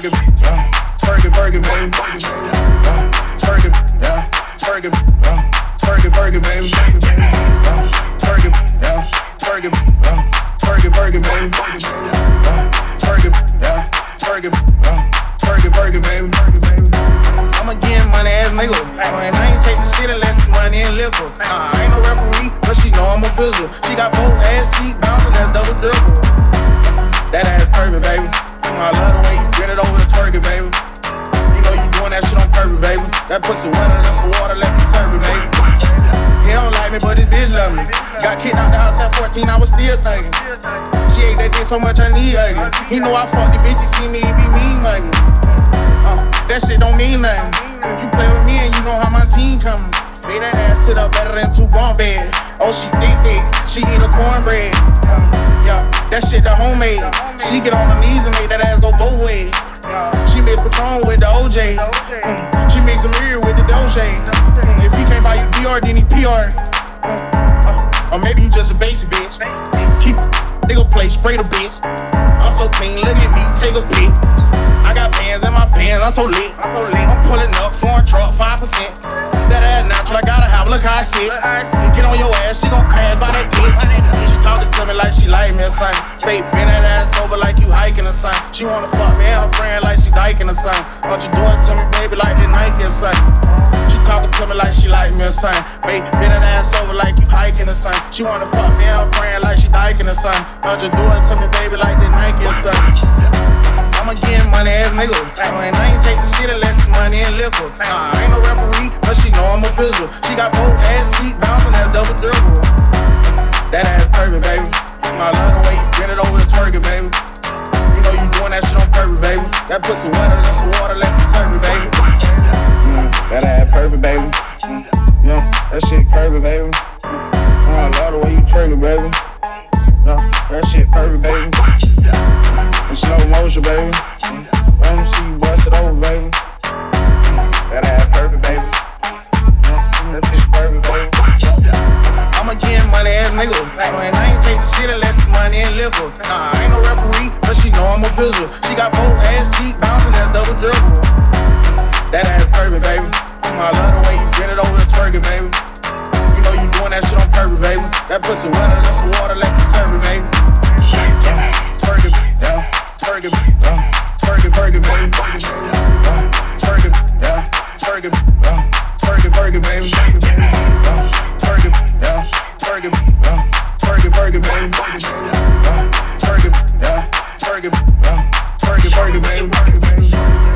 Turkey, uh, turkey, turkey, baby. Uh, turkey, yeah, turkey, uh, turkey, turkey, baby. Uh, turkey, yeah, turkey, uh, turkey, turkey, baby. Uh, turkey, yeah, turkey, uh, turkey, turkey, baby. I'ma getting money as nigga. and I ain't chasing shit unless it's money and liquor. Nah, I ain't no referee, but she know I'm a boozer. She got both ass cheeks. That pussy wetter than some water, let me serve it, baby. He don't like me, but his bitch love me. Got kicked out the house at 14, I was still thugging. She ate that dick so much I need ugly. He know I fuck the bitch, he see me, he be mean mugging. Uh, that shit don't mean nothing. Mm, you play with me and you know how my team coming. Lay that ass to the better than two bunk bed. Oh, she thick, thick. She eat a cornbread. Yeah, that shit the homemade. She get on her knees and make that ass go both ways. She mix Patron with the OJ. Mm, he Mm, uh, or maybe you just a basic bitch. Keep they gon' play spray the bitch. I'm so clean, look at me, take a pic. I got pants in my pants, I'm so lit. I'm pulling up, foreign truck, 5%. That ass natural, I gotta have, look how I sit. Get on your ass, she gon' crash by that dick. She talking to me like she like me or something. Fake bend that ass over like you hiking or something. She wanna fuck me and her friend like she diking or something. Won't you do it to Babe, bend that ass over like you hiking or something. She wanna fuck me and her friend like she diking or something. Won't you do it to me, baby, like they Nike or something? I'm a getting money ass nigga. And I ain't chasing shit unless it's money and liquor. Nah, I ain't no referee, but she know I'm a visual. She got both ass cheek bouncing that double dribble. That ass perfect, baby. I love the way you bend it over and twerk it, baby. You know you doing that shit on purpose, baby. That pussy wetter than some water, let me serve it, baby. Mm, that ass perfect, baby. Mm, that shit curvy, baby. I love the way you it, baby. Yeah, that shit perfect, baby. In slow motion, baby. Let me see you bust it over, baby. That ass perfect, baby. That shit perfect, baby. I'm a getting money ass nigga. And I ain't chasing shit unless it's money and liquor. Nah, I ain't no referee, but she know I'm a visual. She got both ass cheek bouncing that double dribble. That ass perfect, baby. I love the way you bend it over and twerk it, baby. That shit on purpose, baby. That pussy wetter than some water, let me serve it, baby. Twerk it, yeah, twerk yeah, twerk it, baby. Twerk it, yeah, twerk yeah, twerk it, twerk it, baby. Twerk it, yeah, twerk yeah, twerk it, twerk it, baby. Twerk it, yeah, twerk yeah, twerk it, twerk it, baby.